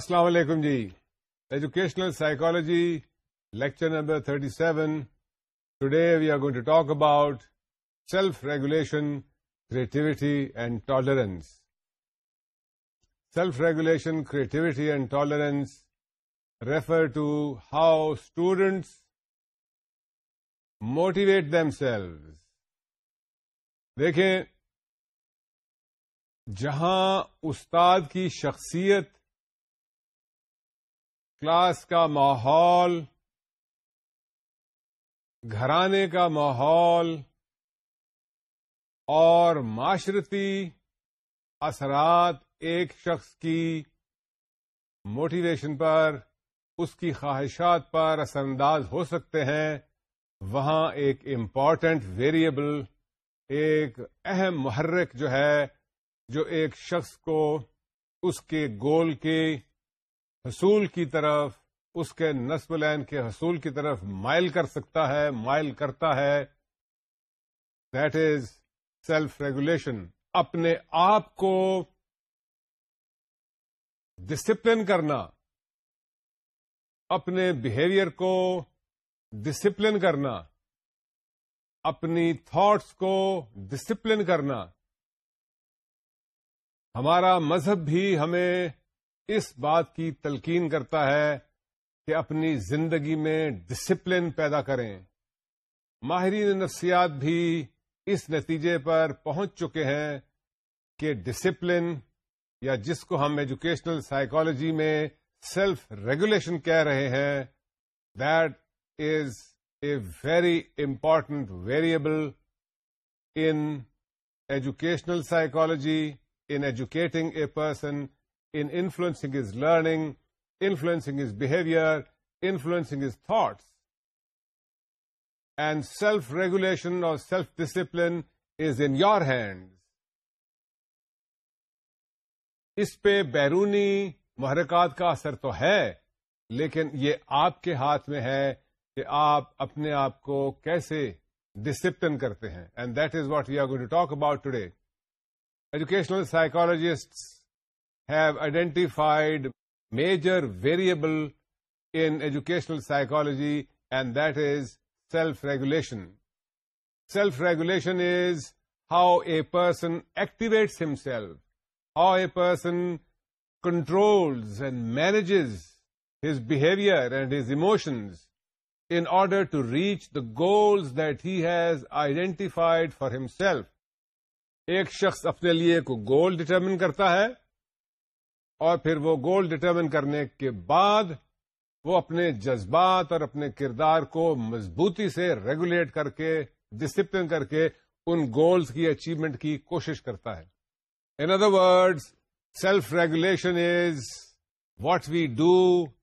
السلام علیکم جی educational psychology lecture number thirty seven we are going to talk about self regulation creativity and tolerance self regulation creativity and tolerance refer to how students motivate themselves دیکھیں جہاں استاد کی شخصیت class کا ماحول گھرانے کا ماحول اور معاشرتی اثرات ایک شخص کی موٹیویشن پر اس کی خواہشات پر اثر انداز ہو سکتے ہیں وہاں ایک امپورٹنٹ ویریبل ایک اہم محرک جو ہے جو ایک شخص کو اس کے گول کے حصول کی طرف اس کے نسب لین کے حصول کی طرف مائل کر سکتا ہے مائل کرتا ہے دیٹ از سیلف ریگولیشن اپنے آپ کو ڈسپلن کرنا اپنے بہیویئر کو ڈسپلن کرنا اپنی تھاٹس کو ڈسپلن کرنا ہمارا مذہب بھی ہمیں اس بات کی تلقین کرتا ہے کہ اپنی زندگی میں ڈسپلن پیدا کریں ماہرین نفسیات بھی اس نتیجے پر پہنچ چکے ہیں کہ ڈسپلن یا جس کو ہم ایجوکیشنل سائیکالوجی میں سیلف ریگولیشن کہہ رہے ہیں that is a very important variable in educational psychology in educating a person in influencing is learning influencing is behaviour influencing is thoughts and self regulation اور self discipline is in your hands. اس پہ بیرونی محرکات کا اثر تو ہے لیکن یہ آپ کے ہاتھ میں ہے کہ آپ اپنے آپ کو کیسے ڈسپلن کرتے ہیں and that is what you are going to talk about today educational psychologist have identified major variable in educational psychology and that is self regulation self regulation is how a person activate himself how a person control and manages his behaviour and his emotions in order to reach the goals that has identified for himself ایک شخص اپنے لیے ایک گول determine کرتا ہے اور پھر وہ گول ڈٹرمن کرنے کے بعد وہ اپنے جذبات اور اپنے کردار کو مضبوطی سے ریگولیٹ کر کے ڈسپلن کر کے ان گولز کی اچیومنٹ کی کوشش کرتا ہے in other words self regulation is what we do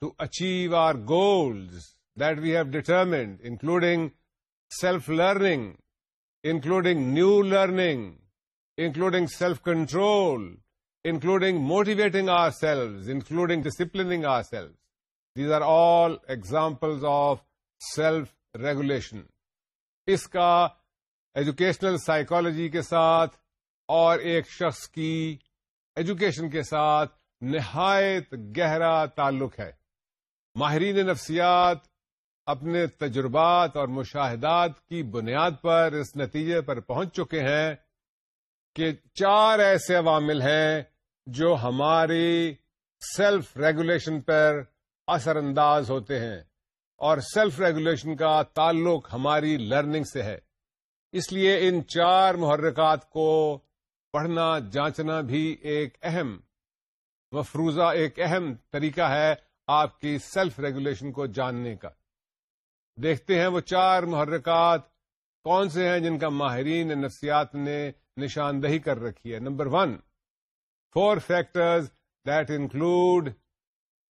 to achieve our goals that we have determined including self learning including new learning including self control including motivating our including including disciplining our are these are all examples of self regulation اس کا educational psychology کے ساتھ اور ایک شخص کی education کے ساتھ نہایت گہرا تعلق ہے ماہرین نفسیات اپنے تجربات اور مشاہدات کی بنیاد پر اس نتیجے پر پہنچ چکے ہیں کہ چار ایسے عوامل ہیں جو ہماری سیلف ریگولیشن پر اثر انداز ہوتے ہیں اور سیلف ریگولیشن کا تعلق ہماری لرننگ سے ہے اس لیے ان چار محرکات کو پڑھنا جانچنا بھی ایک اہم مفروضہ ایک اہم طریقہ ہے آپ کی سیلف ریگولیشن کو جاننے کا دیکھتے ہیں وہ چار محرکات کون سے ہیں جن کا ماہرین نفسیات نے نشاندہی کر رکھی ہے number one four factors that include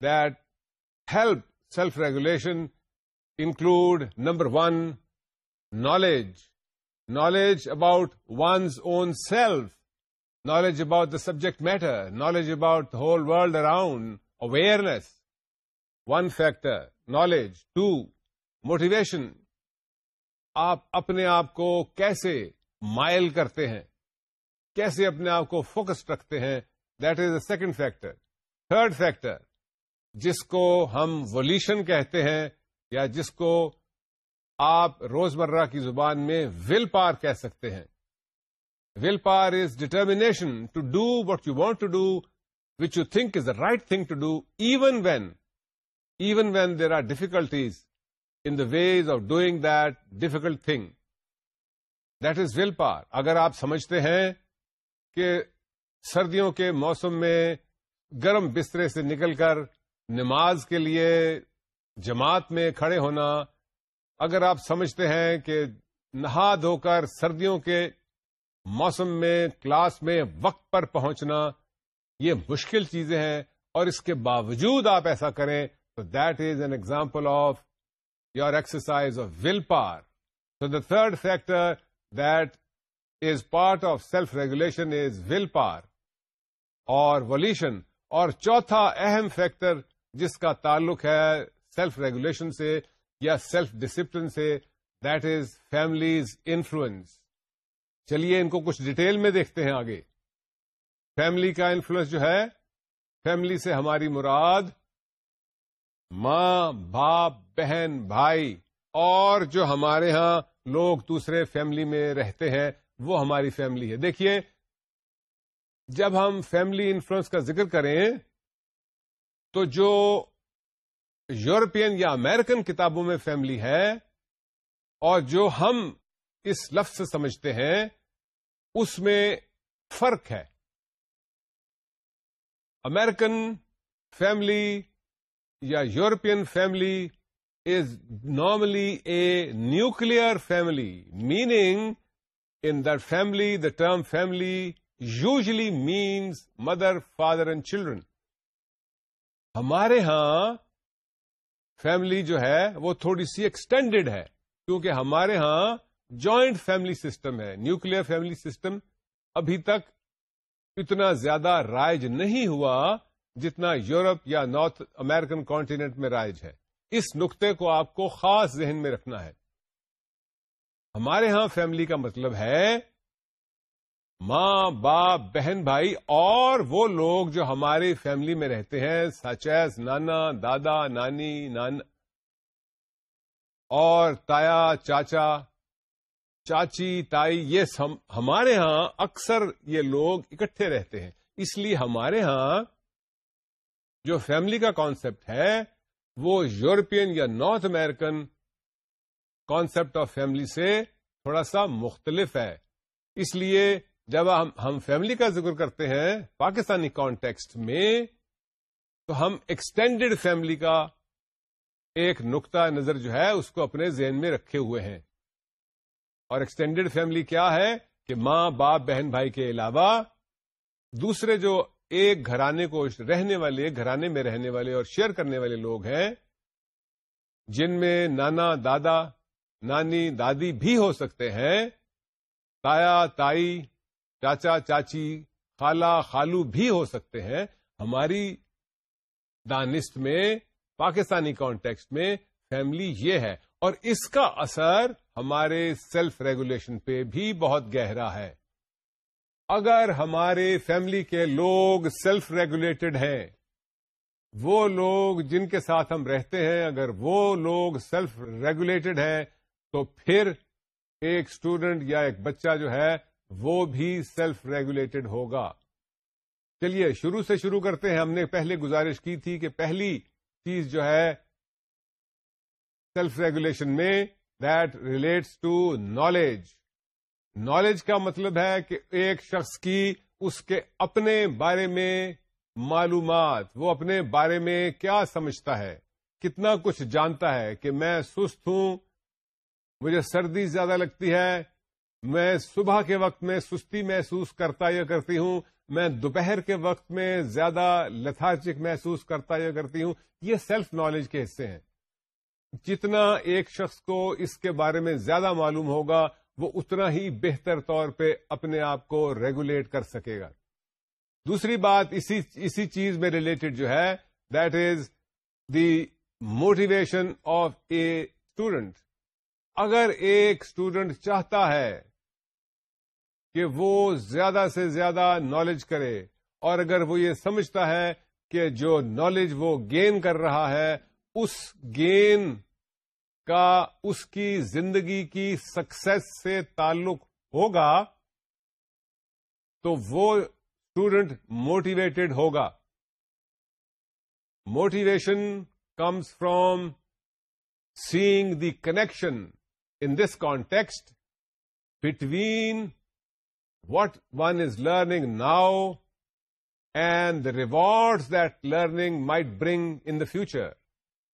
that help self regulation include number one knowledge knowledge about one's own self knowledge about the subject matter knowledge about the whole world around awareness one factor knowledge two motivation آپ اپنے آپ کو کیسے مائل کرتے ہیں کیسے اپنے آپ کو فوکس رکھتے ہیں that is a second factor third factor جس کو ہم ولیوشن کہتے ہیں یا جس کو آپ روزمرہ کی زبان میں ول پار کہہ سکتے ہیں ول پار is determination to do what you want to do which you think is the right thing to do even when even when there are difficulties in the ways of doing that difficult thing that is ول پار اگر آپ سمجھتے ہیں کہ سردیوں کے موسم میں گرم بسترے سے نکل کر نماز کے لیے جماعت میں کھڑے ہونا اگر آپ سمجھتے ہیں کہ نہا دھو کر سردیوں کے موسم میں کلاس میں وقت پر پہنچنا یہ مشکل چیزیں ہیں اور اس کے باوجود آپ ایسا کریں تو that is an example of your exercise of ول پار so the third factor that is part of self regulation is ول پار اور ولیوشن اور چوتھا اہم فیکٹر جس کا تعلق ہے سیلف ریگولیشن سے یا سیلف ڈسپلن سے دیٹ از فیملیز انفلوئنس چلیے ان کو کچھ ڈیٹیل میں دیکھتے ہیں آگے فیملی کا انفلوئنس جو ہے فیملی سے ہماری مراد ماں باپ بہن بھائی اور جو ہمارے ہاں لوگ دوسرے فیملی میں رہتے ہیں وہ ہماری فیملی ہے دیکھیے جب ہم فیملی انفلوئنس کا ذکر کریں تو جو یورپین یا امیرکن کتابوں میں فیملی ہے اور جو ہم اس لفظ سے سمجھتے ہیں اس میں فرق ہے امیرکن فیملی یا European family is normally a nuclear family meaning in their family the term family usually means mother father and children ہمارے ہاں فیملی جو ہے وہ تھوڑی سی ایکسٹینڈیڈ ہے کیونکہ ہمارے ہاں جوائنٹ فیملی سسٹم ہے نیوکل فیملی سسٹم ابھی تک اتنا زیادہ رائج نہیں ہوا جتنا یورپ یا نارتھ امیرکن کانٹینٹ میں رائج ہے اس نقطے کو آپ کو خاص ذہن میں رکھنا ہے ہمارے ہاں فیملی کا مطلب ہے ماں باپ بہن بھائی اور وہ لوگ جو ہماری فیملی میں رہتے ہیں سچیز نانا دادا نانی نانا اور تایا چاچا چاچی تائی یہ سم ہمارے ہاں اکثر یہ لوگ اکٹھے رہتے ہیں اس لیے ہمارے ہاں جو فیملی کا کانسیپٹ ہے وہ یورپین یا North American concept of family سے تھوڑا سا مختلف ہے اس لیے جب ہم فیملی کا ذکر کرتے ہیں پاکستانی کانٹیکسٹ میں تو ہم ایکسٹینڈیڈ فیملی کا ایک نقطہ نظر جو ہے اس کو اپنے ذہن میں رکھے ہوئے ہیں اور ایکسٹینڈیڈ فیملی کیا ہے کہ ماں باپ بہن بھائی کے علاوہ دوسرے جو ایک گھرانے کو رہنے والے گھرانے میں رہنے والے اور شیئر کرنے والے لوگ ہیں جن میں نانا دادا نانی دادی بھی ہو سکتے ہیں تایا تائی چاچا چاچی خالا خالو بھی ہو سکتے ہیں ہماری دانست میں پاکستانی کانٹیکس میں فیملی یہ ہے اور اس کا اثر ہمارے سیلف ریگولیشن پہ بھی بہت گہرا ہے اگر ہمارے فیملی کے لوگ سیلف ریگولیٹڈ ہیں وہ لوگ جن کے ساتھ ہم رہتے ہیں اگر وہ لوگ سیلف ریگولیٹڈ ہیں تو پھر ایک اسٹوڈینٹ یا ایک بچہ جو ہے وہ بھی سیلف ریگولیٹڈ ہوگا چلیے شروع سے شروع کرتے ہیں ہم نے پہلے گزارش کی تھی کہ پہلی چیز جو ہے سیلف ریگولیشن میں that relates to knowledge knowledge کا مطلب ہے کہ ایک شخص کی اس کے اپنے بارے میں معلومات وہ اپنے بارے میں کیا سمجھتا ہے کتنا کچھ جانتا ہے کہ میں سست ہوں مجھے سردی زیادہ لگتی ہے میں صبح کے وقت میں سستی محسوس کرتا یا کرتی ہوں میں دوپہر کے وقت میں زیادہ لتھارچک محسوس کرتا یا کرتی ہوں یہ سیلف نالج کے حصے ہیں جتنا ایک شخص کو اس کے بارے میں زیادہ معلوم ہوگا وہ اتنا ہی بہتر طور پہ اپنے آپ کو ریگولیٹ کر سکے گا دوسری بات اسی اسی چیز میں ریلیٹڈ جو ہے that is the motivation of a student اگر ایک اسٹوڈنٹ چاہتا ہے کہ وہ زیادہ سے زیادہ نالج کرے اور اگر وہ یہ سمجھتا ہے کہ جو نالج وہ گین کر رہا ہے اس گین کا اس کی زندگی کی سکسیس سے تعلق ہوگا تو وہ اسٹوڈنٹ موٹیویٹڈ ہوگا motivation comes from seeing the connection in this context between what one is learning now and the rewards that learning might bring in the future.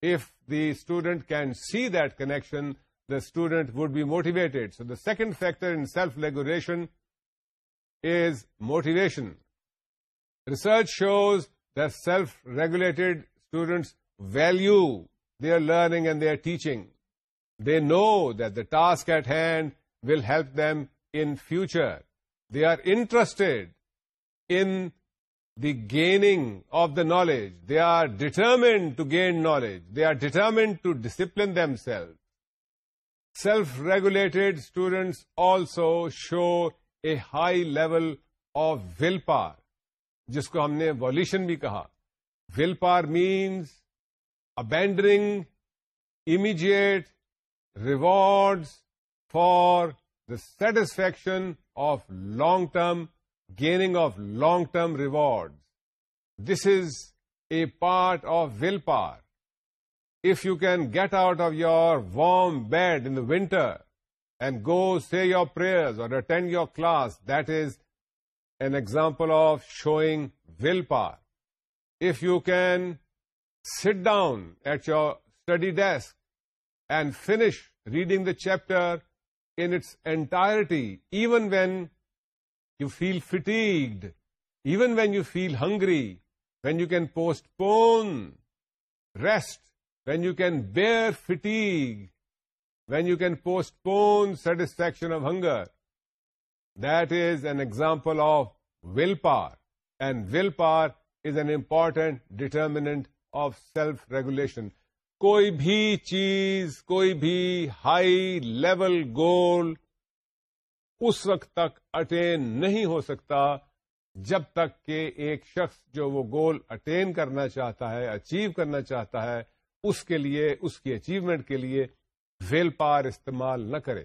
If the student can see that connection, the student would be motivated. So the second factor in self-regulation is motivation. Research shows that self-regulated students value their learning and their teaching. They know that the task at hand will help them in future they are interested in the gaining of the knowledge they are determined to gain knowledge they are determined to discipline themselves self regulated also also show a high level of will power جس کو ہم نے ولیوشن بھی کہا will power means abandoning immediate rewards for the satisfaction of long-term, gaining of long-term rewards. This is a part of willpower. If you can get out of your warm bed in the winter and go say your prayers or attend your class, that is an example of showing willpower. If you can sit down at your study desk and finish reading the chapter in its entirety, even when you feel fatigued, even when you feel hungry, when you can postpone rest, when you can bear fatigue, when you can postpone satisfaction of hunger. That is an example of willpower, and willpower is an important determinant of self-regulation. کوئی بھی چیز کوئی بھی high level گول اس وقت تک eighteen نہیں ہو سکتا جب تک کہ ایک شخص جو وہ گول اٹین کرنا چاہتا ہے اچیو کرنا چاہتا ہے اس کے لیے اس کی اچیومنٹ کے لیے ویل پار استعمال نہ کرے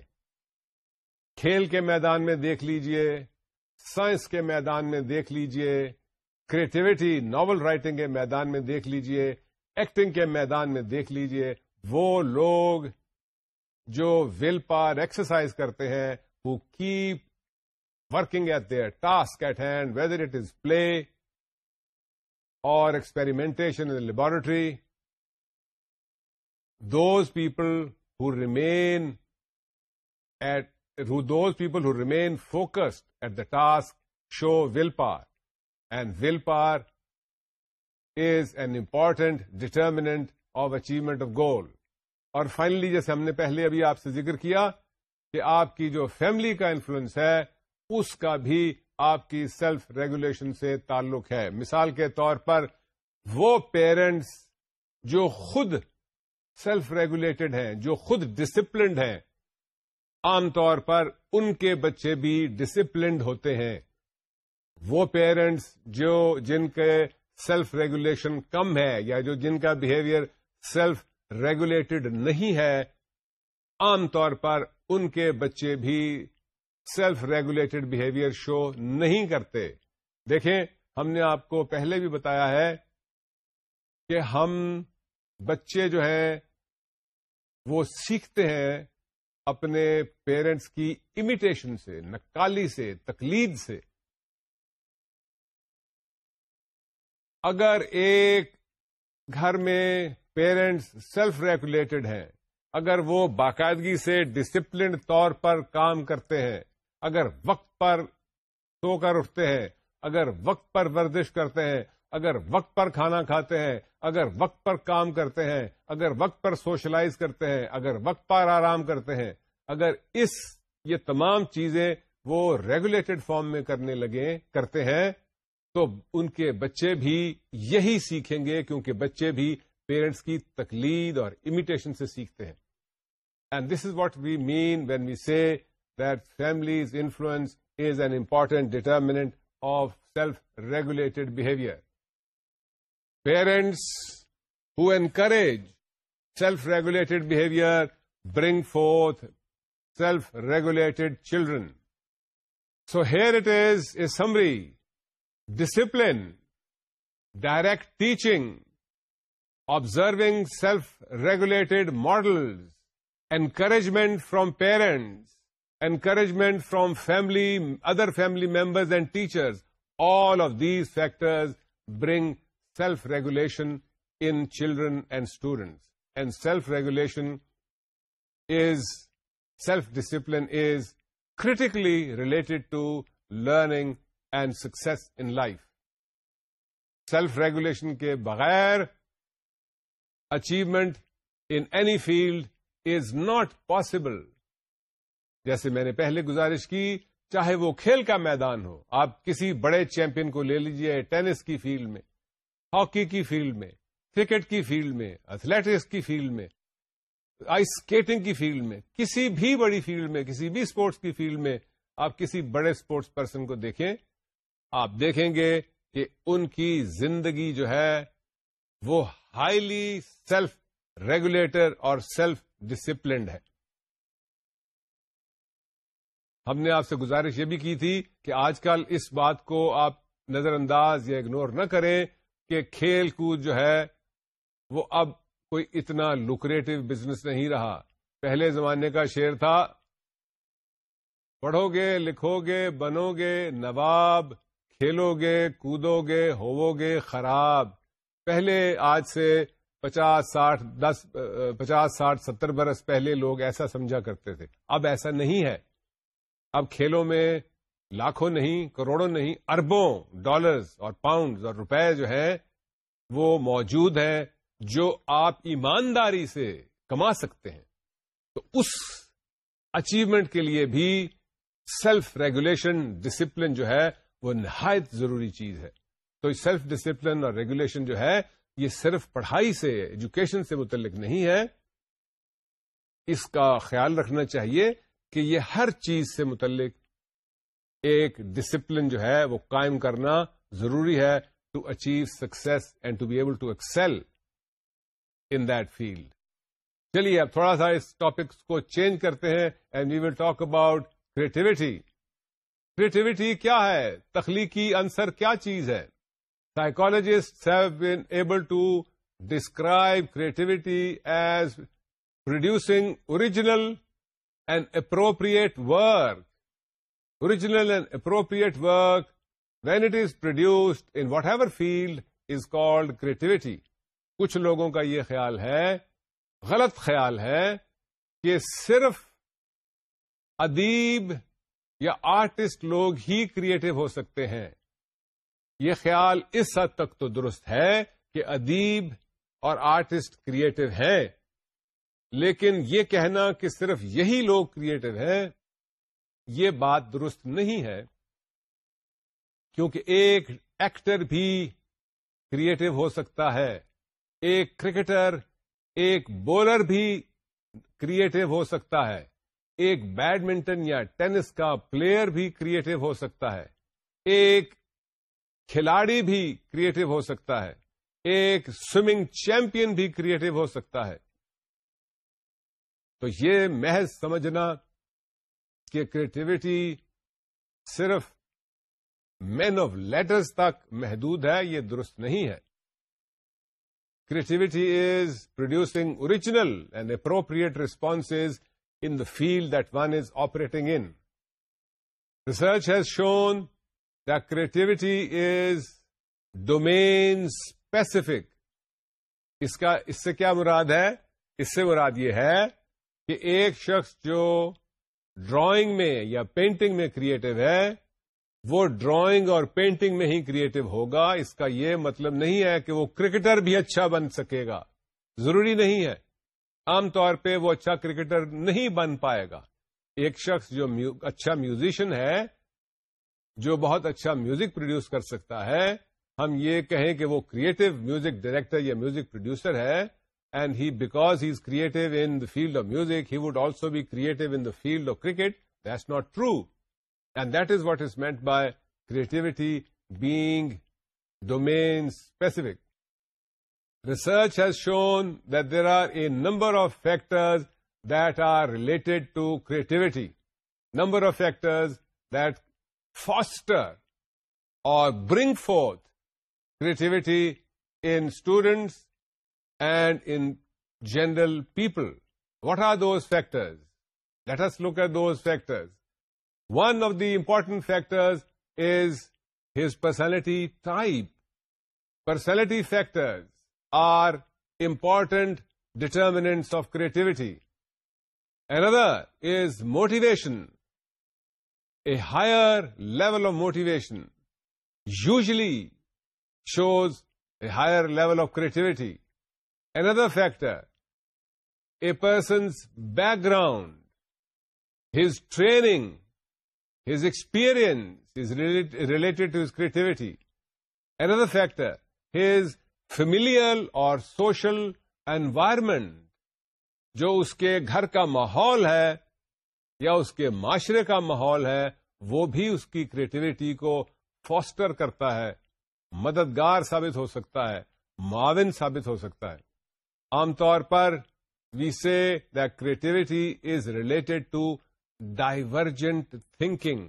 کھیل کے میدان میں دیکھ لیجئے سائنس کے میدان میں دیکھ لیجئے کریٹیوٹی ناول رائٹنگ کے میدان میں دیکھ لیجئے ایکٹنگ کے میدان میں دیکھ لیجئے وہ لوگ جو ول پار ایکسرسائز کرتے ہیں وہ keep working at their task at hand whether it is play or experimentation laboratory those people who remain at those people who remain focused at the task show ول پار اینڈ ول پار is an important determinant of achievement of goal اور finally جیسے ہم نے پہلے ابھی آپ سے ذکر کیا کہ آپ کی جو فیملی کا انفلوئنس ہے اس کا بھی آپ کی سیلف ریگولیشن سے تعلق ہے مثال کے طور پر وہ پیرنٹس جو خود سیلف ریگولیٹڈ ہیں جو خود ڈسپلنڈ ہیں عام طور پر ان کے بچے بھی ڈسپلنڈ ہوتے ہیں وہ پیرنٹس جو جن کے سیلف ریگولیشن کم ہے یا جو جن کا بہیویئر سیلف ریگولیٹڈ نہیں ہے عام طور پر ان کے بچے بھی سیلف ریگولیٹڈ بہیویئر شو نہیں کرتے دیکھیں ہم نے آپ کو پہلے بھی بتایا ہے کہ ہم بچے جو ہیں وہ سیکھتے ہیں اپنے پیرنٹس کی امیٹیشن سے نکالی سے تقلید سے اگر ایک گھر میں پیرنٹس سیلف ریگولیٹڈ ہیں اگر وہ باقاعدگی سے ڈسپلنڈ طور پر کام کرتے ہیں اگر وقت پر سو کر اٹھتے ہیں اگر وقت پر ورزش کرتے ہیں اگر وقت پر کھانا کھاتے ہیں اگر وقت پر کام کرتے ہیں اگر وقت پر سوشلائز کرتے ہیں اگر وقت پر آرام کرتے ہیں اگر اس یہ تمام چیزیں وہ ریگولیٹڈ فارم میں کرنے لگے کرتے ہیں تو ان کے بچے بھی یہی سیکھیں گے کیونکہ بچے بھی پیرنٹس کی تقلید اور امیٹیشن سے سیکھتے ہیں and this is what we mean when we see that families influence is an important determinant of self regulated behaviour parents who encourage self regulated behaviour bring forth self regulated children so here it is a summary discipline, direct teaching, observing self-regulated models, encouragement from parents, encouragement from family, other family members and teachers. All of these factors bring self-regulation in children and students. And self-regulation is, self-discipline is critically related to learning and success in life self regulation کے بغیر achievement in any field is not possible جیسے میں نے پہلے گزارش کی چاہے وہ کھیل کا میدان ہو آپ کسی بڑے چیمپئن کو لے لیجئے ٹینس کی فیلڈ میں ہاکی کی فیلڈ میں کرکٹ کی فیلڈ میں اتھلیٹکس کی فیلڈ میں آئس اسکیٹنگ کی فیلڈ میں کسی بھی بڑی فیلڈ میں کسی بھی اسپورٹس کی فیلڈ میں آپ کسی بڑے اسپورٹس پرسن کو دیکھیں آپ دیکھیں گے کہ ان کی زندگی جو ہے وہ ہائیلی سیلف ریگولیٹر اور سیلف ڈسپلنڈ ہے ہم نے آپ سے گزارش یہ بھی کی تھی کہ آج کل اس بات کو آپ نظر انداز یا اگنور نہ کریں کہ کھیل کود جو ہے وہ اب کوئی اتنا لوکریٹو بزنس نہیں رہا پہلے زمانے کا شعر تھا پڑھو گے لکھو گے بنو گے نواب کھیلو گے کودو گے ہوو گے خراب پہلے آج سے پچاس ساٹھ دس پچاس ساٹھ ستر برس پہلے لوگ ایسا سمجھا کرتے تھے اب ایسا نہیں ہے اب کھیلوں میں لاکھوں نہیں کروڑوں نہیں اربوں ڈالرز اور پاؤنڈز اور روپے جو ہے وہ موجود ہیں جو آپ ایمانداری سے کما سکتے ہیں تو اس اچیومنٹ کے لیے بھی سیلف ریگولیشن ڈسپلن جو ہے وہ نہایت ضروری چیز ہے تو سیلف ڈسپلن اور ریگولیشن جو ہے یہ صرف پڑھائی سے ایجوکیشن سے متعلق نہیں ہے اس کا خیال رکھنا چاہیے کہ یہ ہر چیز سے متعلق ایک ڈسپلن جو ہے وہ قائم کرنا ضروری ہے to achieve success and to be able to excel in that field چلیے اب تھوڑا سا اس ٹاپکس کو چینج کرتے ہیں and we will talk about creativity creativity کیا ہے تخلیقی آنسر کیا چیز ہے psychologist have been able to describe creativity as producing original and appropriate work original and appropriate work when it is produced in whatever field is called creativity کچھ لوگوں کا یہ خیال ہے غلط خیال ہے کہ صرف ادیب یا آرٹسٹ لوگ ہی کریٹو ہو سکتے ہیں یہ خیال اس حد تک تو درست ہے کہ ادیب اور آرٹسٹ کریٹو ہے لیکن یہ کہنا کہ صرف یہی لوگ کریٹو ہیں یہ بات درست نہیں ہے کیونکہ ایک ایکٹر بھی کریٹو ہو سکتا ہے ایک کرکٹر ایک بولر بھی کریٹو ہو سکتا ہے ایک بیڈمنٹن یا ٹینس کا پلیئر بھی کریٹو ہو سکتا ہے ایک کھلاڑی بھی کریٹو ہو سکتا ہے ایک سوئمنگ چیمپئن بھی کریٹو ہو سکتا ہے تو یہ محض سمجھنا کہ کریٹیوٹی صرف مین آف لیٹرز تک محدود ہے یہ درست نہیں ہے creativity is producing original and appropriate responses in the field that one is operating in. Research has shown that creativity is domain specific. اس کا اس سے کیا مراد ہے اس سے مراد یہ ہے کہ ایک شخص جو ڈرائنگ میں یا پینٹنگ میں کریٹو ہے وہ ڈرائنگ اور پینٹنگ میں ہی کریٹو ہوگا اس کا یہ مطلب نہیں ہے کہ وہ کرکٹر بھی اچھا بن سکے گا ضروری نہیں ہے عام طور پہ وہ اچھا کرکٹر نہیں بن پائے گا ایک شخص جو اچھا میوزیشن ہے جو بہت اچھا میوزک پروڈیوس کر سکتا ہے ہم یہ کہیں کہ وہ کریٹو میوزک ڈائریکٹر یا میوزک پروڈیوسر ہے and he because he is creative in the field of music he would also be creative in the field of cricket that not true and that is what is meant by creativity being domain specific Research has shown that there are a number of factors that are related to creativity, number of factors that foster or bring forth creativity in students and in general people. What are those factors? Let us look at those factors. One of the important factors is his personality type. Personality factors are important determinants of creativity. Another is motivation. A higher level of motivation usually shows a higher level of creativity. Another factor, a person's background, his training, his experience is related to his creativity. Another factor, his familial اور social environment جو اس کے گھر کا ماحول ہے یا اس کے معاشرے کا ماحول ہے وہ بھی اس کی کریٹیوٹی کو فاسٹر کرتا ہے مددگار ثابت ہو سکتا ہے معاون ثابت ہو سکتا ہے عام طور پر we see the creativity is related to divergent thinking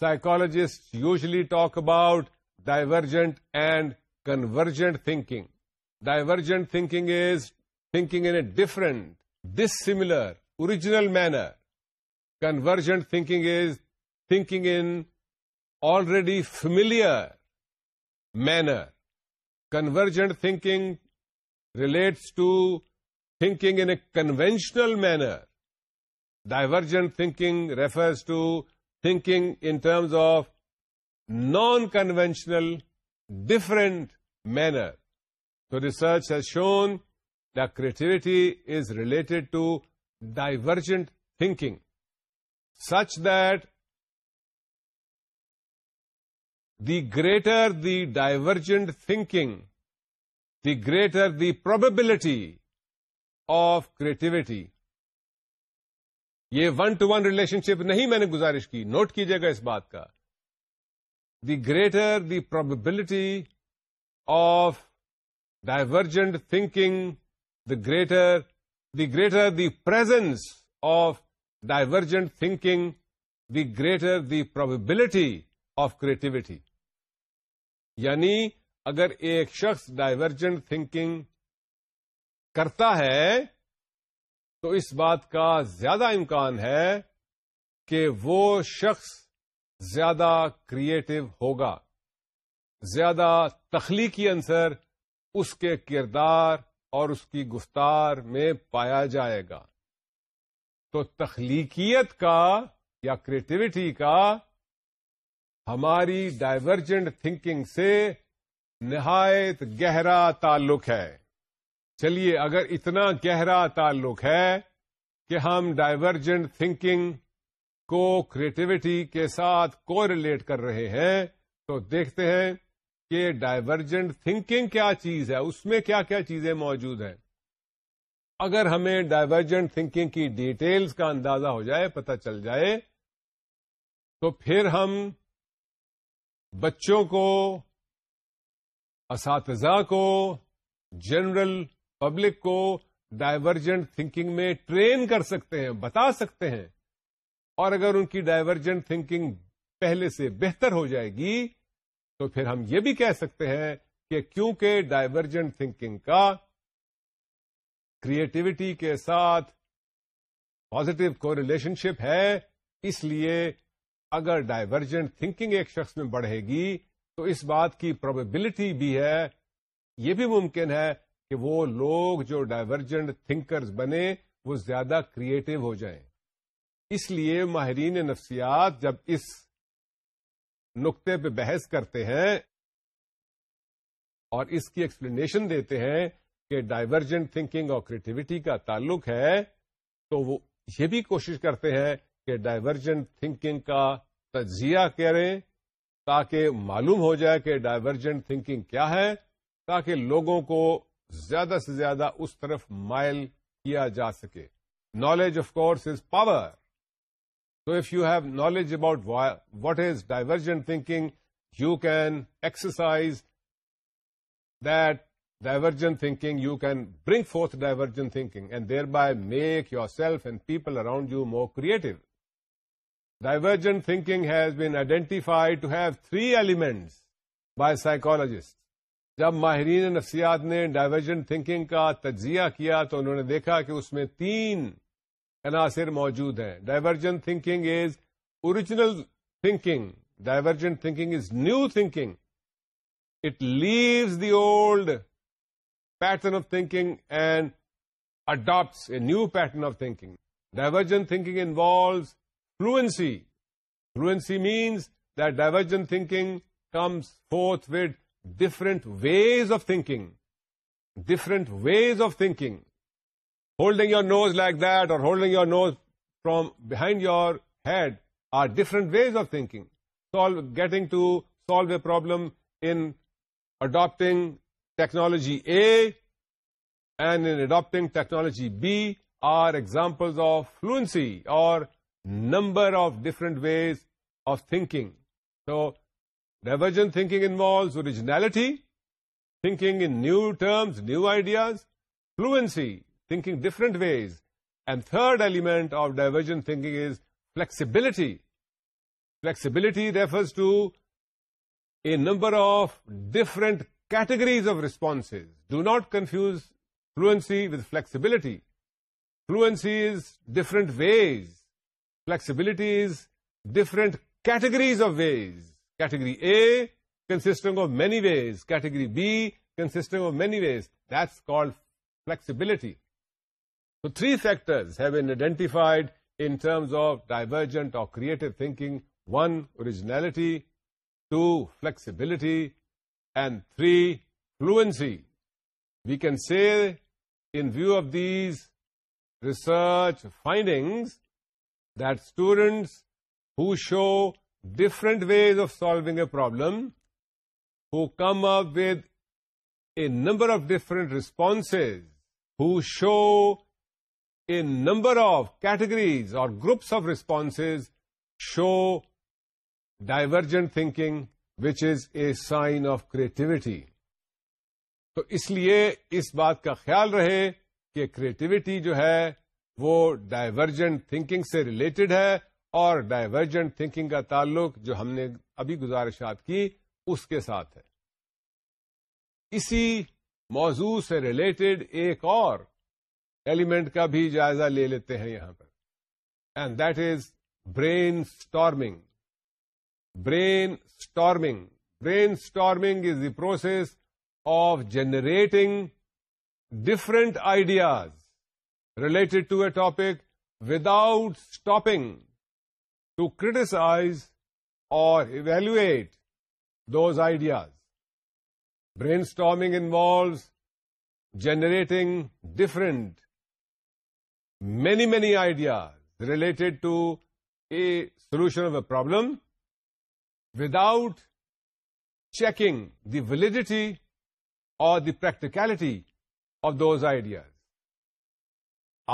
psychologist usually talk about divergent and convergent thinking. Divergent thinking is thinking in a different, dissimilar, original manner. Convergent thinking is thinking in already familiar manner. Convergent thinking relates to thinking in a conventional manner. Divergent thinking refers to thinking in terms of non-conventional different manner. So research has shown that creativity is related to divergent thinking such that the greater the divergent thinking, the greater the probability of creativity. یہ one to one relationship نہیں میں نے گزارش کی note کیجیے گا اس بات کا the greater the probability of divergent thinking the greater the greater the presence of divergent thinking the greater the probability of creativity یعنی اگر ایک شخص divergent تھنکنگ کرتا ہے تو اس بات کا زیادہ امکان ہے کہ وہ شخص زیادہ کریٹو ہوگا زیادہ تخلیقی انصر اس کے کردار اور اس کی گفتار میں پایا جائے گا تو تخلیقیت کا یا کریٹیوٹی کا ہماری ڈائیورجنٹ تھنکنگ سے نہایت گہرا تعلق ہے چلیے اگر اتنا گہرا تعلق ہے کہ ہم ڈائیورجنٹ تھنکنگ کو کریٹیوٹی کے ساتھ کو ریلیٹ کر رہے ہیں تو دیکھتے ہیں کہ ڈائیورجنٹ تھنکنگ کیا چیز ہے اس میں کیا کیا چیزیں موجود ہیں اگر ہمیں ڈائیورجنٹ تھنکنگ کی ڈیٹیلز کا اندازہ ہو جائے پتہ چل جائے تو پھر ہم بچوں کو اساتذہ کو جنرل پبلک کو ڈائیورجنٹ تھنکنگ میں ٹرین کر سکتے ہیں بتا سکتے ہیں اور اگر ان کی ڈائیورجنٹ تھنکنگ پہلے سے بہتر ہو جائے گی تو پھر ہم یہ بھی کہہ سکتے ہیں کہ کیونکہ ڈائیورجنٹ تھنکنگ کا کریٹیوٹی کے ساتھ پازیٹو کو ریلیشن شپ ہے اس لیے اگر ڈائیورجنٹ تھنکنگ ایک شخص میں بڑھے گی تو اس بات کی پروبیبلٹی بھی ہے یہ بھی ممکن ہے کہ وہ لوگ جو ڈائیورجنٹ تھنکرز بنے وہ زیادہ کریٹو ہو جائیں اس لیے ماہرین نفسیات جب اس نقطے پہ بحث کرتے ہیں اور اس کی ایکسپلینیشن دیتے ہیں کہ ڈائیورجنٹ تھنکنگ اور کریٹیوٹی کا تعلق ہے تو وہ یہ بھی کوشش کرتے ہیں کہ ڈائیورجنٹ تھنکنگ کا تجزیہ کریں تاکہ معلوم ہو جائے کہ ڈائیورجنٹ تھنکنگ کیا ہے تاکہ لوگوں کو زیادہ سے زیادہ اس طرف مائل کیا جا سکے knowledge of course is power تو if you have knowledge about what is divergent thinking you can exercise that divergent thinking you can bring forth divergent thinking and thereby make yourself and people around you more creative divergent thinking has been identified to have three elements by psychologists جب ماہرین نفسیات نے divergent thinking کا تجزیہ کیا تو انہوں نے دیکھا کہ اس میں تین عناصر موجود ہیں divergent thinking is original thinking divergent thinking is new thinking it leaves the old pattern of thinking and adapts a new pattern of thinking divergent thinking involves fluency fluency means that divergent thinking comes forth with different ways of thinking different ways of thinking holding your nose like that or holding your nose from behind your head are different ways of thinking. Getting to solve a problem in adopting technology A and in adopting technology B are examples of fluency or number of different ways of thinking. So, divergent thinking involves originality, thinking in new terms, new ideas, fluency, thinking different ways. And third element of divergent thinking is flexibility. Flexibility refers to a number of different categories of responses. Do not confuse fluency with flexibility. Fluency is different ways. Flexibility is different categories of ways. Category A consisting of many ways. Category B consisting of many ways. That's called flexibility. So 3 sectors have been identified in terms of divergent or creative thinking. 1, originality. 2, flexibility. And 3, fluency. We can say, in view of these research findings, that students who show different ways of solving a problem, who come up with a number of different responses, who show a number of categories or groups of responses show divergent thinking which is a sign of creativity تو اس لیے اس بات کا خیال رہے کہ creativity جو ہے وہ ڈائیورجنٹ تھنکنگ سے ریلیٹڈ ہے اور ڈائیورجنٹ تھنکنگ کا تعلق جو ہم نے ابھی گزارشات کی اس کے ساتھ ہے اسی موضوع سے ریلیٹڈ ایک اور ایلیمنٹ کا بھی جائزہ لے لیتے ہیں یہاں پر and that is brainstorming brainstorming brainstorming is the process of generating different ideas related to a topic without stopping to criticise or evaluate those ideas brainstorming involves generating different many many ideas related to a solution of a problem without checking the validity or the practicality of those ideas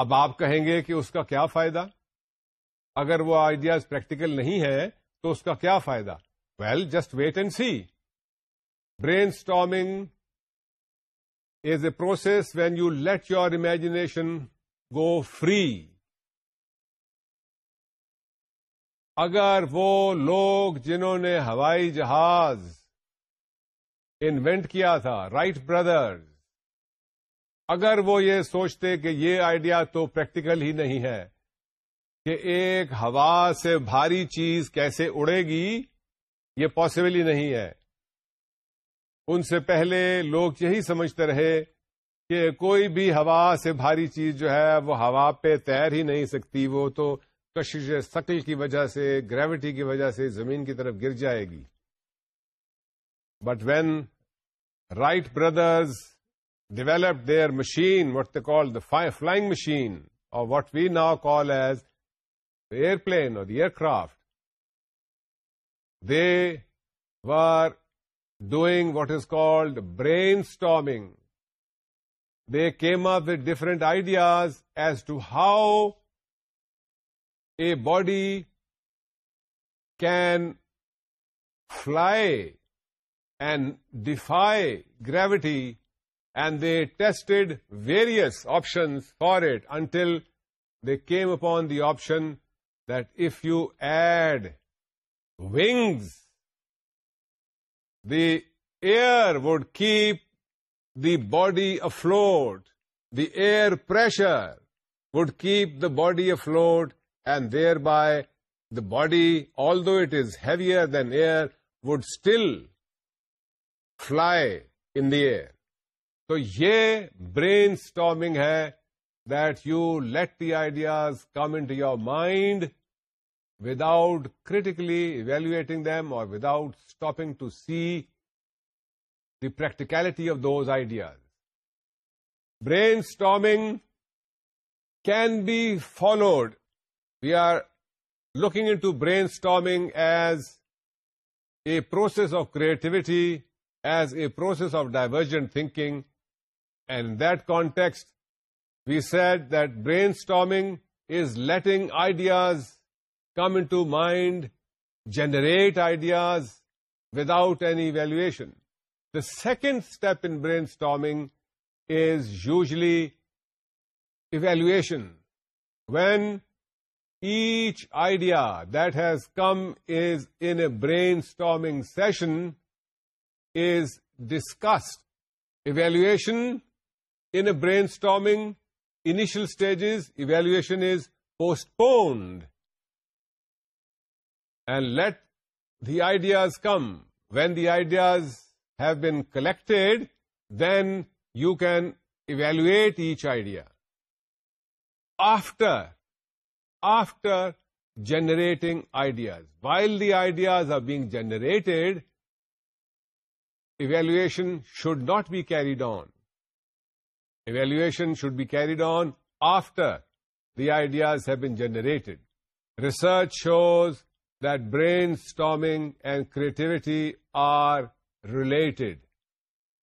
اب آپ کہیں گے کہ اس کا کیا فائدہ اگر وہ آئیڈیاز پریکٹیکل نہیں ہے تو اس کا کیا فائدہ well just wait and see brainstorming is a process when you let your imagination go free اگر وہ لوگ جنہوں نے ہوائی جہاز انوینٹ کیا تھا رائٹ بردر اگر وہ یہ سوچتے کہ یہ آئیڈیا تو پریکٹیکل ہی نہیں ہے کہ ایک ہوا سے بھاری چیز کیسے اڑے گی یہ پاسبل ہی نہیں ہے ان سے پہلے لوگ یہی سمجھتے رہے کہ کوئی بھی ہوا سے بھاری چیز جو ہے وہ ہوا پہ تیر ہی نہیں سکتی وہ تو کشش شکل کی وجہ سے گریوٹی کی وجہ سے زمین کی طرف گر جائے گی but when Wright brothers develop their machine what they call the flying machine or what we now call as airplane or aircraft they were doing what is called brainstorming they came up with different ideas as to how a body can fly and defy gravity, and they tested various options for it until they came upon the option that if you add wings, the air would keep the body afloat. The air pressure would keep the body afloat, and thereby the body, although it is heavier than air, would still fly in the air. So, ye brainstorming hai, that you let the ideas come into your mind without critically evaluating them or without stopping to see the practicality of those ideas. Brainstorming can be followed. We are looking into brainstorming as a process of creativity, as a process of divergent thinking. And in that context, we said that brainstorming is letting ideas come into mind, generate ideas without any evaluation. The second step in brainstorming is usually evaluation. When each idea that has come is in a brainstorming session is discussed. Evaluation in a brainstorming initial stages, evaluation is postponed and let the ideas come. When the ideas have been collected, then you can evaluate each idea. After generating ideas, while the ideas are being generated, evaluation should not be carried on. Evaluation should be carried on after the ideas have been generated. Research shows that brainstorming and creativity are relate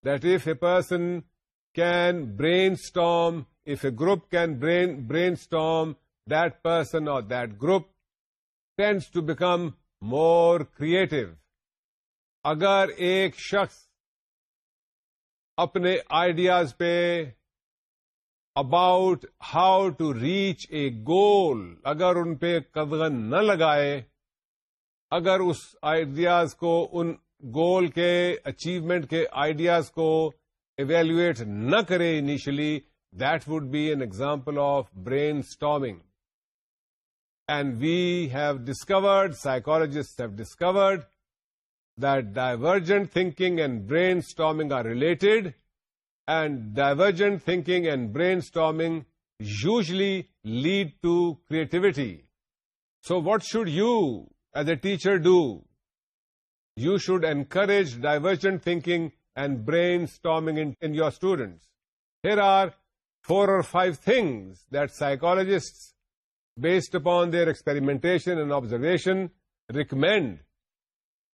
that if a person can brainstorm if a group can brainstorm that person or that group tends to become more creative اگر ایک شخص اپنے ideas پہ about how to reach a goal اگر ان پہ کبگن نہ لگائے اگر اس آئیڈیاز کو ان گول کے اچیومنٹ کے آئیڈیاز کو ایویلویٹ نہ کرے initially that would be an example of brainstorming and we have discovered psychologists have discovered that divergent thinking and brainstorming are related and divergent thinking and brainstorming usually lead to creativity so what should you as a teacher do You should encourage divergent thinking and brainstorming in your students. Here are 4 or 5 things that psychologists, based upon their experimentation and observation, recommend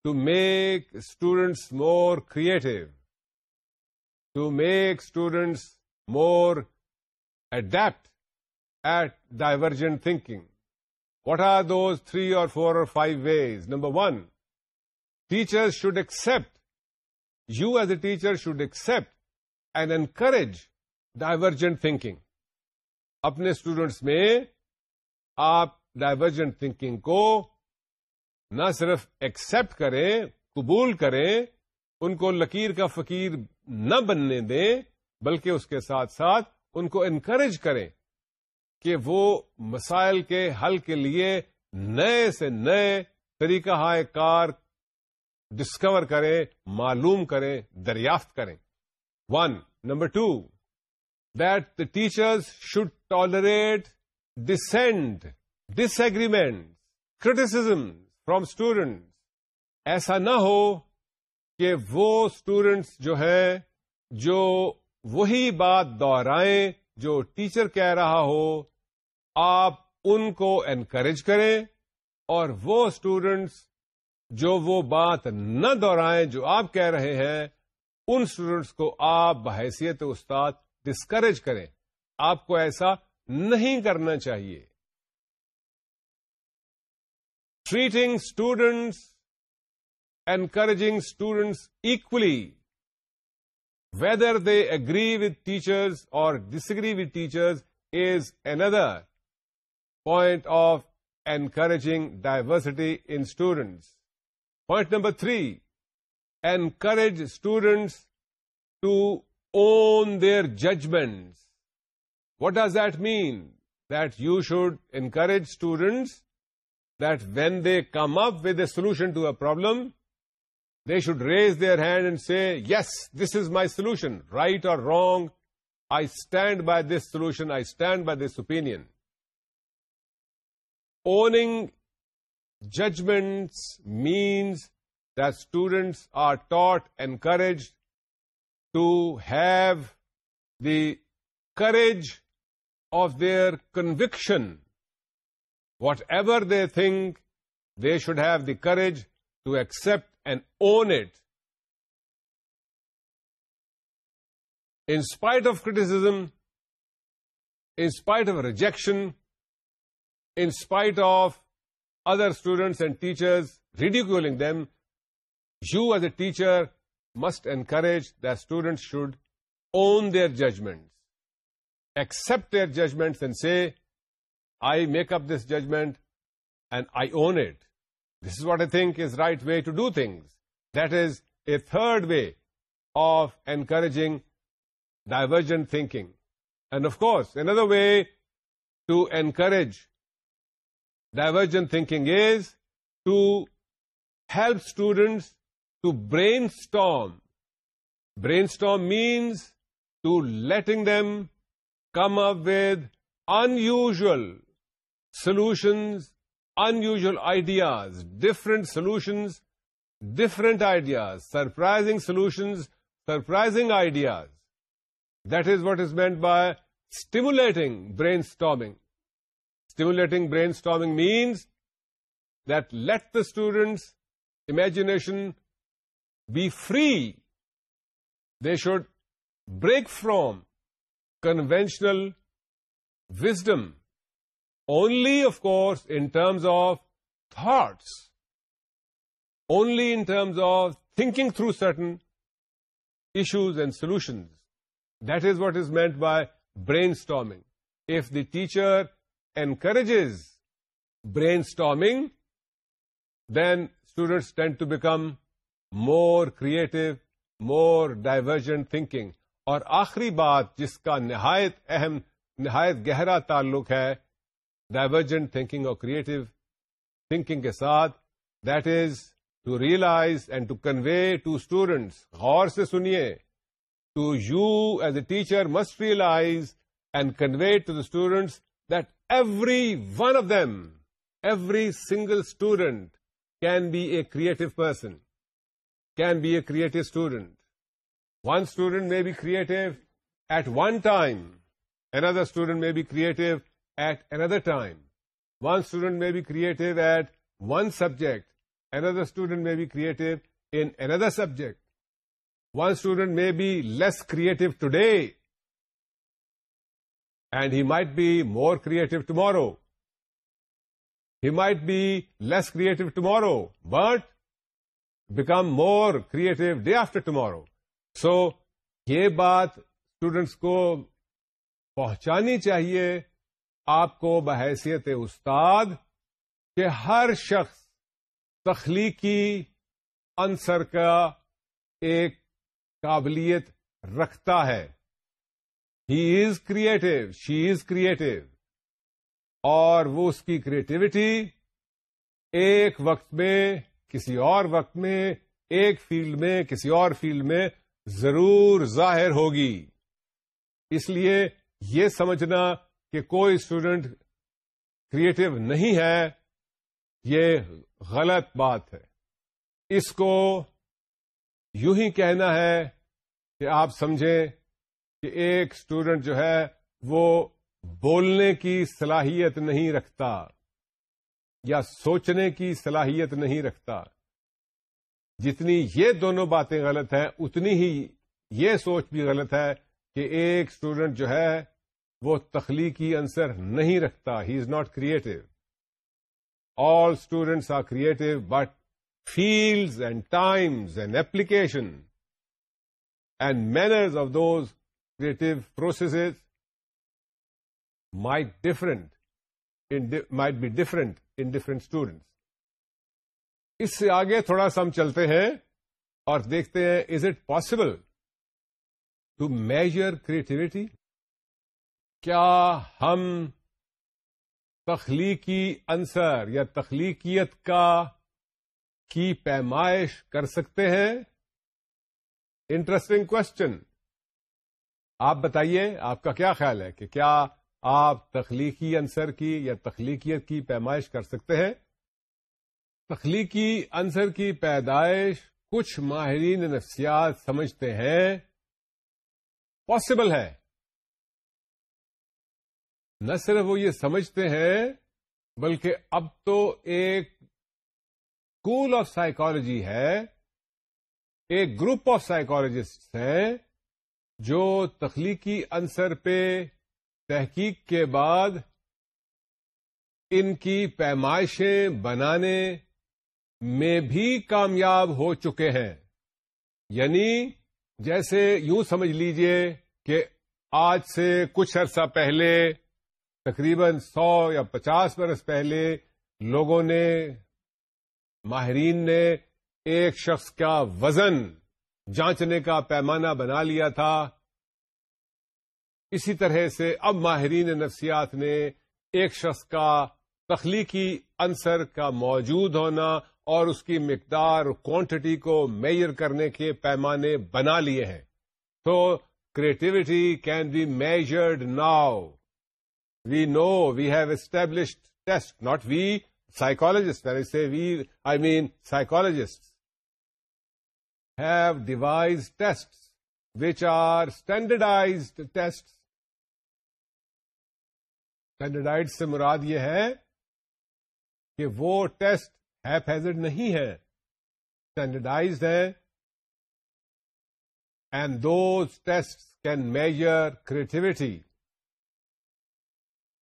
to make students more creative, to make students more adept at divergent thinking. What are those 3 or 4 or 5 ways? Number 1, teacher should accept you as a teacher should accept and encourage divergent thinking اپنے students میں آپ divergent thinking کو نہ صرف accept کریں قبول کریں ان کو لکیر کا فقیر نہ بننے دیں بلکہ اس کے ساتھ ساتھ ان کو انکریج کریں کہ وہ مسائل کے حل کے لیے نئے سے نئے طریقہ ہائے کار ڈسکور کریں معلوم کریں دریافت کریں one number two that the teachers should tolerate dissent disagreement criticism from students ایسا نہ ہو کہ وہ اسٹوڈنٹس جو ہیں جو وہی بات دہرائیں جو ٹیچر کہہ رہا ہو آپ ان کو انکریج کریں اور وہ اسٹوڈینٹس جو وہ بات نہ دہرائیں جو آپ کہہ رہے ہیں ان اسٹوڈینٹس کو آپ بحیثیت استاد ڈسکریج کریں آپ کو ایسا نہیں کرنا چاہیے treating students encouraging students equally whether they agree with teachers اور disagree with teachers is another point of encouraging diversity in students Point number 3, encourage students to own their judgments. What does that mean? That you should encourage students that when they come up with a solution to a problem, they should raise their hand and say, yes, this is my solution, right or wrong, I stand by this solution, I stand by this opinion. Owning judgments means that students are taught, encouraged to have the courage of their conviction. Whatever they think, they should have the courage to accept and own it. In spite of criticism, in spite of rejection, in spite of other students and teachers ridiculing them, you as a teacher must encourage that students should own their judgments, accept their judgments and say, I make up this judgment and I own it. This is what I think is right way to do things. That is a third way of encouraging divergent thinking. And of course, another way to encourage Divergent thinking is to help students to brainstorm. Brainstorm means to letting them come up with unusual solutions, unusual ideas, different solutions, different ideas, surprising solutions, surprising ideas. That is what is meant by stimulating brainstorming. Stimulating brainstorming means that let the students' imagination be free. They should break from conventional wisdom, only, of course, in terms of thoughts, only in terms of thinking through certain issues and solutions. That is what is meant by brainstorming. If the teacher encourages brainstorming, then students tend to become more creative, more divergent thinking. اور آخری بات جس کا نہایت اہم نہایت گہرا تعلق ہے ڈائیورجنٹ تھنکنگ اور کریٹو تھنکنگ کے ساتھ that is to realise and to convey to students غور سے سنیے to you as a teacher must realise and convey to the students every one of them, every single student can be a creative person, can be a creative student. One student may be creative at one time, another student may be creative at another time. One student may be creative at one subject, another student may be creative in another subject. One student may be less creative today and he might be more creative tomorrow he might be less creative tomorrow but become more creative day after tomorrow so یہ بات students کو پہنچانی چاہیے آپ کو بحیثیت استاد کہ ہر شخص تخلیقی عنصر کا ایک قابلیت رکھتا ہے he is creative she is creative اور وہ اس کی کریٹوٹی ایک وقت میں کسی اور وقت میں ایک فیلڈ میں کسی اور فیلڈ میں ضرور ظاہر ہوگی اس لیے یہ سمجھنا کہ کوئی اسٹوڈینٹ کریٹو نہیں ہے یہ غلط بات ہے اس کو یوں ہی کہنا ہے کہ آپ سمجھیں کہ ایک اسٹوڈینٹ جو ہے وہ بولنے کی صلاحیت نہیں رکھتا یا سوچنے کی صلاحیت نہیں رکھتا جتنی یہ دونوں باتیں غلط ہیں اتنی ہی یہ سوچ بھی غلط ہے کہ ایک اسٹوڈنٹ جو ہے وہ تخلیقی انصر نہیں رکھتا he is not creative all students are creative but fields and times and application and manners of those different may di may be different in different student اس سے آگے تھوڑا سا ہم چلتے ہیں اور دیکھتے ہیں is it possible to measure creativity کیا ہم تخلیقی انصر یا تخلیقیت کا کی پیمائش کر سکتے ہیں انٹرسٹنگ کوشچن آپ بتائیے آپ کا کیا خیال ہے کہ کیا آپ تخلیقی انصر کی یا تخلیقیت کی پیمائش کر سکتے ہیں تخلیقی عنصر کی پیدائش کچھ ماہرین نفسیات سمجھتے ہیں پاسبل ہے نہ صرف وہ یہ سمجھتے ہیں بلکہ اب تو ایک اسکول آف سائیکالوجی ہے ایک گروپ آف سائیکالوجسٹ ہیں جو تخلیقی عنصر پہ تحقیق کے بعد ان کی پیمائشیں بنانے میں بھی کامیاب ہو چکے ہیں یعنی جیسے یوں سمجھ لیجئے کہ آج سے کچھ عرصہ پہلے تقریباً سو یا پچاس برس پہلے لوگوں نے ماہرین نے ایک شخص کا وزن جانچنے کا پیمانہ بنا لیا تھا اسی طرح سے اب ماہرین نفسیات نے ایک شخص کا تخلیقی انصر کا موجود ہونا اور اس کی مقدار کوانٹٹی کو میئر کرنے کے پیمانے بنا لیے ہیں تو creativity can be measured now we know we have established test not we say we I mean psychologists devise test which are standardized test standardized سے مراد یہ ہے کہ وہ ٹیسٹ ہیپ ہیزڈ نہیں ہے اسٹینڈرڈائزڈ ہے and those test can measure creativity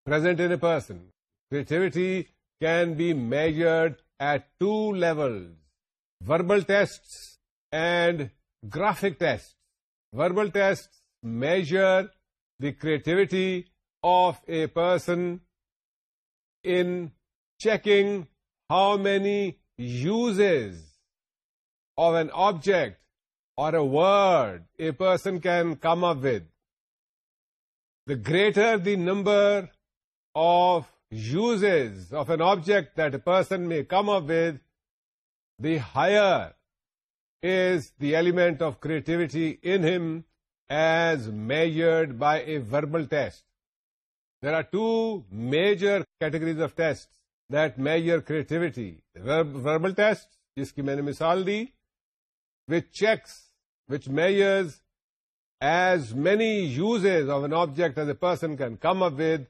present in a person creativity can be measured at two level verbal test and graphic tests. Verbal tests measure the creativity of a person in checking how many uses of an object or a word a person can come up with. The greater the number of uses of an object that a person may come up with, the higher is the amount of creativity in him is measured by a verbal test there are two major categories of test they your creativity verbal test جس کی میں نے مثال دی with checks with measures as many uses of an object and a person can come up with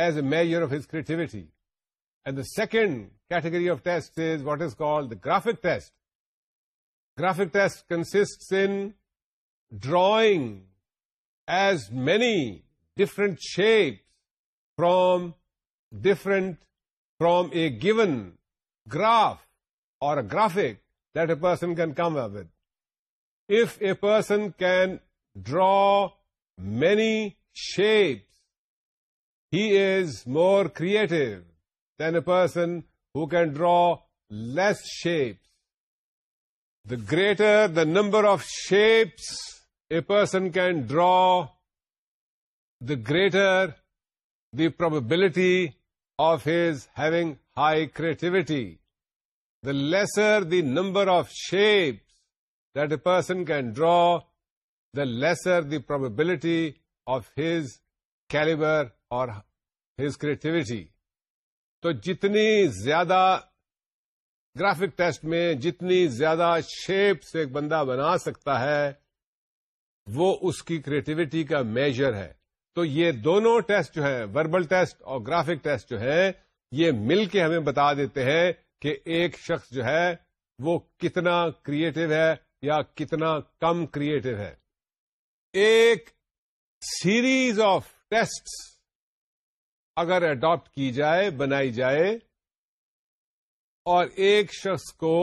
as a measure of his creativity and the second category of test is what is called the graphic test Graphic test consists in drawing as many different shapes from a given graph or a graphic that a person can come up with. If a person can draw many shapes, he is more creative than a person who can draw less shapes. The greater the number of shapes a person can draw the greater the probability of his having high creativity the lesser the number of shapes that a person can draw the lesser the probability of his calibres creativity تو جتنی زیادہ graphic test میں جتنی زیادہ shape سے ایک بندہ بنا سکتا ہے وہ اس کی کریٹیوٹی کا میجر ہے تو یہ دونوں ٹیسٹ جو ہیں وربل ٹیسٹ اور گرافک ٹیسٹ جو ہیں یہ مل کے ہمیں بتا دیتے ہیں کہ ایک شخص جو ہے وہ کتنا کریٹو ہے یا کتنا کم کریٹو ہے ایک سیریز آف ٹیسٹ اگر اڈاپٹ کی جائے بنائی جائے اور ایک شخص کو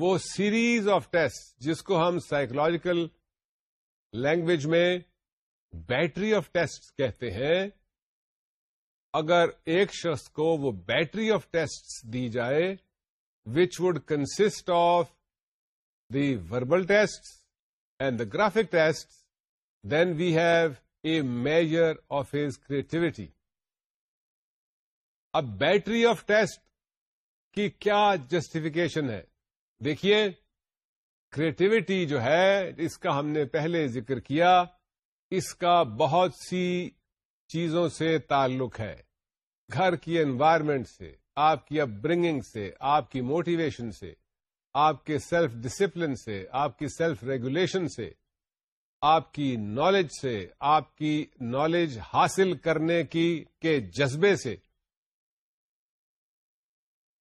وہ سیریز آف ٹیسٹ جس کو ہم سائیکولوجیکل لینگویج میں بیٹری آف ٹیسٹ کہتے ہیں اگر ایک شخص کو وہ بیٹری آف ٹیسٹ دی جائے which would consist of the verbal test and the graphic test then we have a measure of his creativity اب بیٹری آف ٹیسٹ کی کیا جسٹیفیکیشن ہے دیکھیے کریٹیوٹی جو ہے اس کا ہم نے پہلے ذکر کیا اس کا بہت سی چیزوں سے تعلق ہے گھر کی انوائرمنٹ سے آپ کی اپ برنگنگ سے آپ کی موٹیویشن سے آپ کے سیلف ڈسپلن سے آپ کی سیلف ریگولیشن سے آپ کی نالج سے آپ کی نالج حاصل کرنے کی کے جذبے سے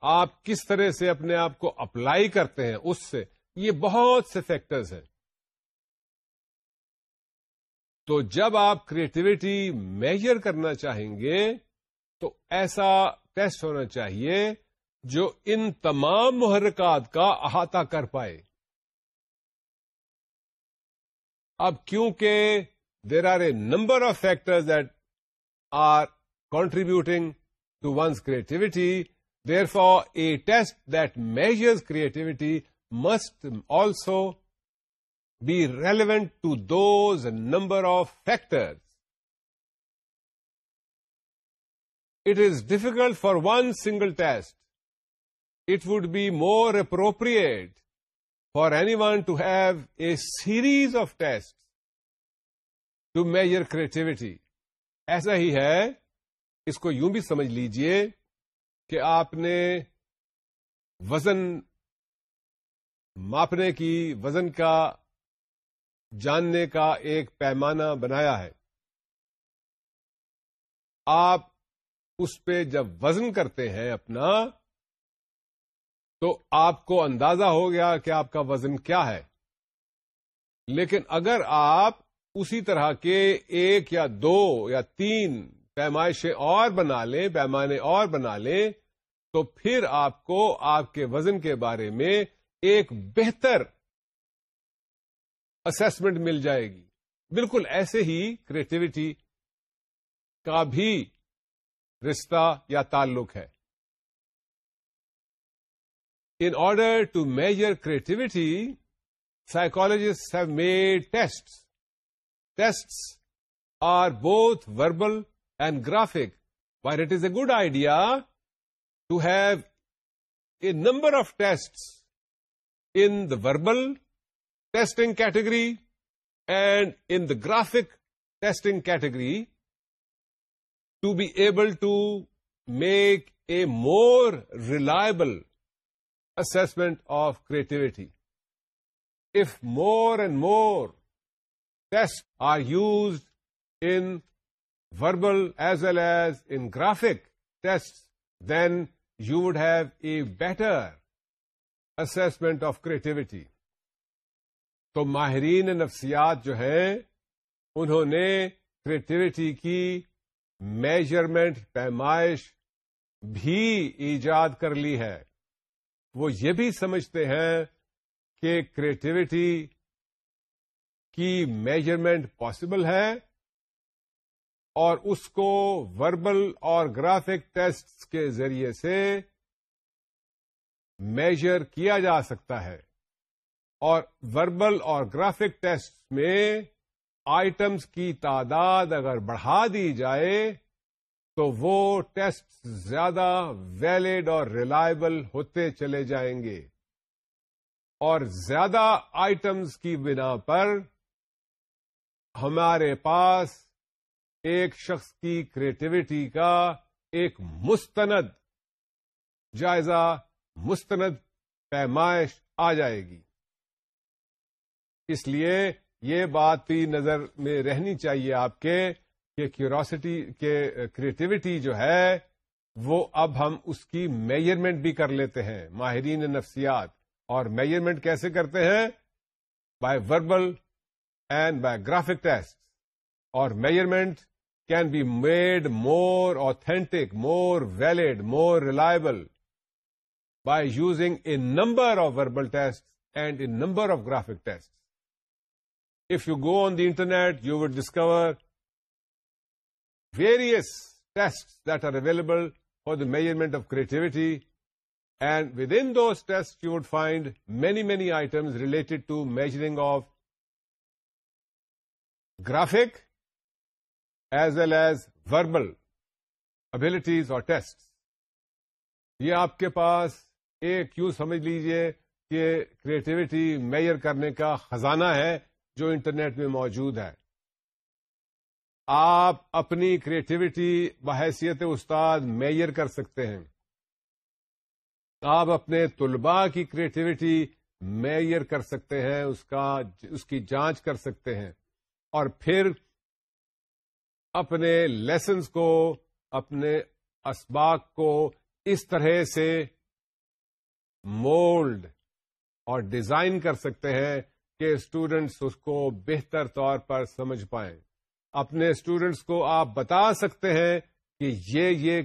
آپ کس طرح سے اپنے آپ کو اپلائی کرتے ہیں اس سے یہ بہت سے فیکٹرز ہیں تو جب آپ کریٹیوٹی میجر کرنا چاہیں گے تو ایسا ٹیسٹ ہونا چاہیے جو ان تمام محرکات کا احاطہ کر پائے اب کیونکہ there are a number of factor that are contributing to one's creativity therefore a test that measure creativity must also be relevant to those number of factor it is difficult for one single test it would be more appropriate for any one to have a series of test to measure creativity ایسا ہی ہے اس کو یوں بھی سمجھ لیجئے کہ آپ نے وزن ماپنے کی وزن کا جاننے کا ایک پیمانہ بنایا ہے آپ اس پہ جب وزن کرتے ہیں اپنا تو آپ کو اندازہ ہو گیا کہ آپ کا وزن کیا ہے لیکن اگر آپ اسی طرح کے ایک یا دو یا تین پیمائشیں اور بنا لیں پیمانے اور بنا لیں تو پھر آپ کو آپ کے وزن کے بارے میں ایک بہتر اسسمنٹ مل جائے گی بالکل ایسے ہی کریٹیوٹی کا بھی رشتہ یا تعلق ہے in order to measure creativity psychologists have made test test are both verbal and graphic, while it is a good idea to have a number of tests in the verbal testing category and in the graphic testing category to be able to make a more reliable assessment of creativity. If more and more tests are used in verbal as well as in graphic test then you would have a better assessment of creativity تو ماہرین نفسیات جو ہیں انہوں نے creativity کی measurement پیمائش بھی ایجاد کر لی ہے وہ یہ بھی سمجھتے ہیں کہ کریٹیوٹی کی میجرمنٹ پاسبل ہے اور اس کو وربل اور گرافک ٹیسٹ کے ذریعے سے میجر کیا جا سکتا ہے اور وربل اور گرافک ٹیسٹ میں آئٹمس کی تعداد اگر بڑھا دی جائے تو وہ ٹیسٹ زیادہ ویلڈ اور ریلائبل ہوتے چلے جائیں گے اور زیادہ آئٹمس کی بنا پر ہمارے پاس ایک شخص کی کریٹیوٹی کا ایک مستند جائزہ مستند پیمائش آ جائے گی اس لیے یہ بات بھی نظر میں رہنی چاہیے آپ کے کہ کیوروسٹی کے کریٹیوٹی جو ہے وہ اب ہم اس کی میجرمنٹ بھی کر لیتے ہیں ماہرین نفسیات اور میجرمنٹ کیسے کرتے ہیں by verbal and by graphic test or measurement can be made more authentic, more valid, more reliable by using a number of verbal tests and a number of graphic tests. If you go on the internet, you would discover various tests that are available for the measurement of creativity, and within those tests you would find many, many items related to measuring of graphic as well as verbal abilities اور test یہ آپ کے پاس ایک یوں سمجھ لیجئے کہ creativity mayor کرنے کا خزانہ ہے جو انٹرنیٹ میں موجود ہے آپ اپنی کریٹیوٹی بحیثیت استاد میئر کر سکتے ہیں آپ اپنے طلباء کی کریٹیوٹی میئر کر سکتے ہیں اس کا اس کی جانچ کر سکتے ہیں اور پھر اپنے لیسنس کو اپنے اسباق کو اس طرح سے مولڈ اور ڈیزائن کر سکتے ہیں کہ اسٹوڈینٹس اس کو بہتر طور پر سمجھ پائیں اپنے اسٹوڈینٹس کو آپ بتا سکتے ہیں کہ یہ یہ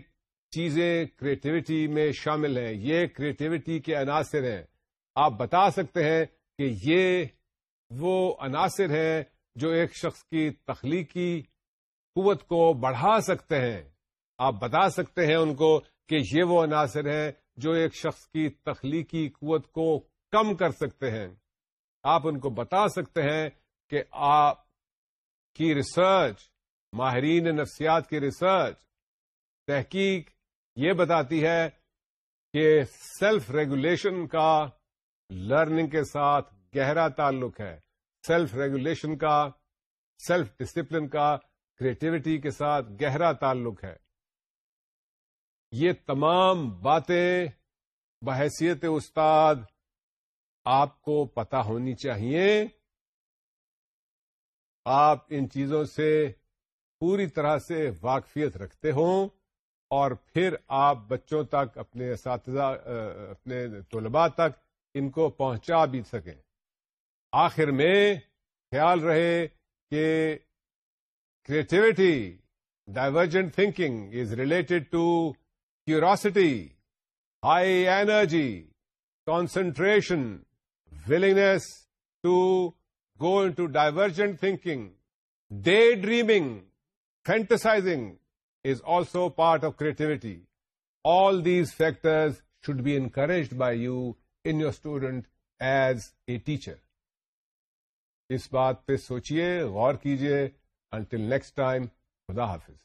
چیزیں کریٹیوٹی میں شامل ہیں یہ کریٹیوٹی کے عناصر ہیں آپ بتا سکتے ہیں کہ یہ وہ عناصر ہیں جو ایک شخص کی تخلیقی قوت کو بڑھا سکتے ہیں آپ بتا سکتے ہیں ان کو کہ یہ وہ عناصر ہیں جو ایک شخص کی تخلیقی قوت کو کم کر سکتے ہیں آپ ان کو بتا سکتے ہیں کہ آپ کی ریسرچ ماہرین نفسیات کی ریسرچ تحقیق یہ بتاتی ہے کہ سیلف ریگولیشن کا لرننگ کے ساتھ گہرا تعلق ہے سیلف ریگولیشن کا سیلف ڈسپلن کا کریٹیوٹی کے ساتھ گہرا تعلق ہے یہ تمام باتیں بحیثیت استاد آپ کو پتہ ہونی چاہیے آپ ان چیزوں سے پوری طرح سے واقفیت رکھتے ہوں اور پھر آپ بچوں تک اپنے اساتذہ اپنے طلباء تک ان کو پہنچا بھی سکیں آخر میں خیال رہے کہ creativity divergent thinking is related to curiosity high ایجی concentration willingness to in divergent thinking daydream fantasize is also part of creativity all these factors should be encouraged by you and your student as a teacher اس بات پہ سوچیے غور کیجیے until next time خدا حافظ